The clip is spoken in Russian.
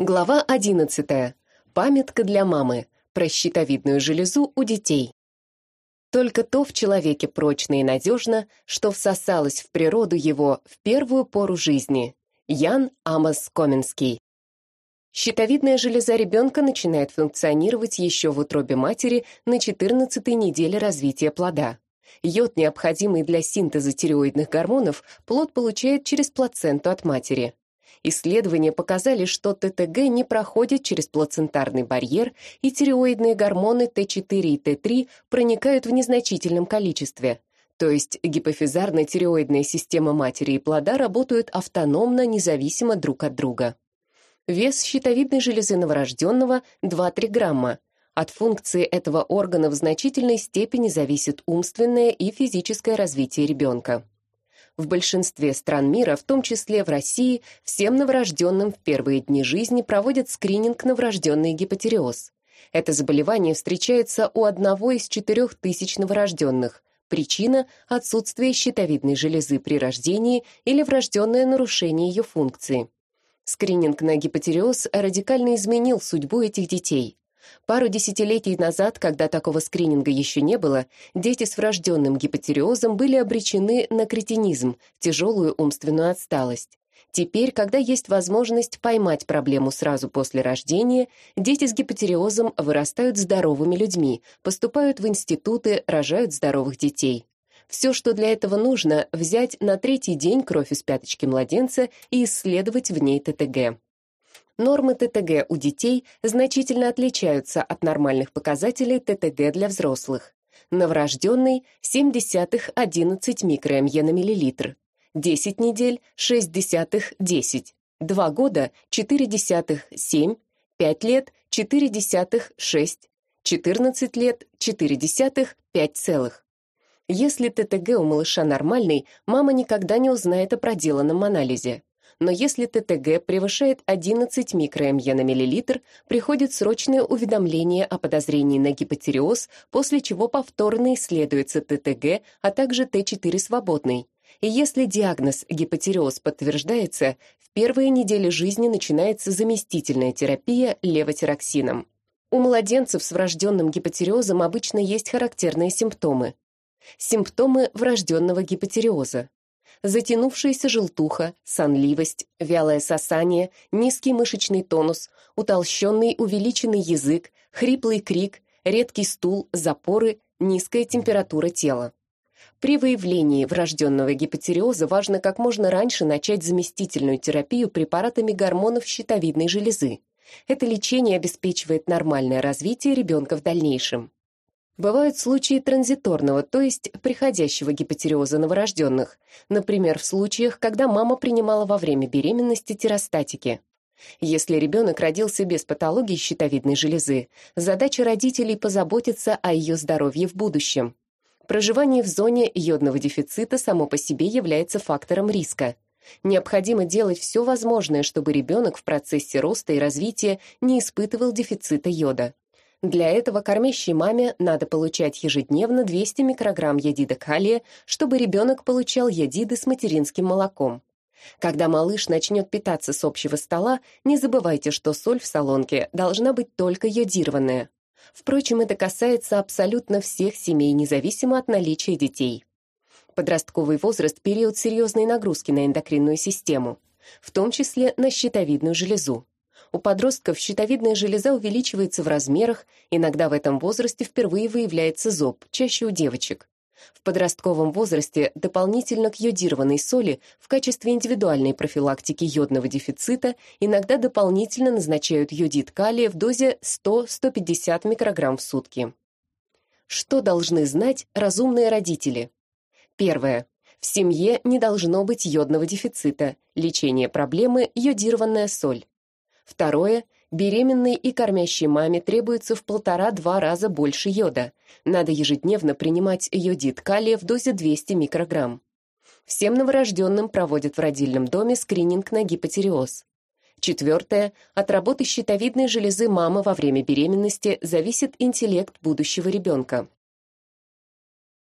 Глава 11. Памятка для мамы. Про щитовидную железу у детей. Только то в человеке прочно и надежно, что всосалось в природу его в первую пору жизни. Ян Амос Коменский. Щитовидная железа ребенка начинает функционировать еще в утробе матери на 14-й неделе развития плода. Йод, необходимый для синтеза тиреоидных гормонов, плод получает через плаценту от матери. Исследования показали, что ТТГ не проходит через плацентарный барьер, и тиреоидные гормоны Т4 и Т3 проникают в незначительном количестве. То есть гипофизарно-тиреоидная система матери и плода работают автономно, независимо друг от друга. Вес щитовидной железы новорожденного 2-3 грамма. От функции этого органа в значительной степени зависит умственное и физическое развитие ребенка. В большинстве стран мира, в том числе в России, всем новорожденным в первые дни жизни проводят скрининг на врожденный гипотереоз. Это заболевание встречается у одного из четырех тысяч новорожденных. Причина – отсутствие щитовидной железы при рождении или врожденное нарушение ее функции. Скрининг на гипотереоз радикально изменил судьбу этих детей. Пару десятилетий назад, когда такого скрининга еще не было, дети с врожденным гипотереозом были обречены на кретинизм, тяжелую умственную отсталость. Теперь, когда есть возможность поймать проблему сразу после рождения, дети с гипотереозом вырастают здоровыми людьми, поступают в институты, рожают здоровых детей. Все, что для этого нужно, взять на третий день кровь из пяточки младенца и исследовать в ней ТТГ нормы ТТГ у детей значительно отличаются от нормальных показателей ТТГ для взрослых. Новорожденный 0,7-11 микроэмье на миллилитр, 10 недель 0,6-10, 2 года 0,4-7, 5 лет 0,4-6, 14 лет 0,4, 5 целых. Если ТТГ у малыша нормальный, мама никогда не узнает о проделанном анализе но если ТТГ превышает 11 микроэмье на миллилитр, приходит срочное уведомление о подозрении на гипотереоз, после чего повторно исследуется ТТГ, а также Т4 свободный. И если диагноз гипотереоз подтверждается, в первые недели жизни начинается заместительная терапия левотироксином. У младенцев с врожденным гипотереозом обычно есть характерные симптомы. Симптомы врожденного гипотереоза затянувшаяся желтуха, сонливость, вялое сосание, низкий мышечный тонус, утолщенный увеличенный язык, хриплый крик, редкий стул, запоры, низкая температура тела. При выявлении врожденного гипотереоза важно как можно раньше начать заместительную терапию препаратами гормонов щитовидной железы. Это лечение обеспечивает нормальное развитие ребенка в дальнейшем. Бывают случаи транзиторного, то есть приходящего гипотереоза новорожденных, например, в случаях, когда мама принимала во время беременности теростатики. Если ребенок родился без патологии щитовидной железы, задача родителей позаботиться о ее здоровье в будущем. Проживание в зоне йодного дефицита само по себе является фактором риска. Необходимо делать все возможное, чтобы ребенок в процессе роста и развития не испытывал дефицита йода. Для этого кормящей маме надо получать ежедневно 200 микрограмм йодида калия, чтобы ребенок получал йодиды с материнским молоком. Когда малыш начнет питаться с общего стола, не забывайте, что соль в солонке должна быть только йодированная. Впрочем, это касается абсолютно всех семей, независимо от наличия детей. Подростковый возраст – период серьезной нагрузки на эндокринную систему, в том числе на щитовидную железу. У подростков щитовидная железа увеличивается в размерах, иногда в этом возрасте впервые выявляется зоб, чаще у девочек. В подростковом возрасте дополнительно к йодированной соли в качестве индивидуальной профилактики йодного дефицита иногда дополнительно назначают йодид калия в дозе 100-150 микрограмм в сутки. Что должны знать разумные родители? Первое. В семье не должно быть йодного дефицита. Лечение проблемы – йодированная соль. Второе. Беременной и кормящей маме требуется в полтора-два раза больше йода. Надо ежедневно принимать йодид калия в дозе 200 микрограмм. Всем новорожденным проводят в родильном доме скрининг на гипотереоз. Четвертое. От работы щитовидной железы мамы во время беременности зависит интеллект будущего ребенка.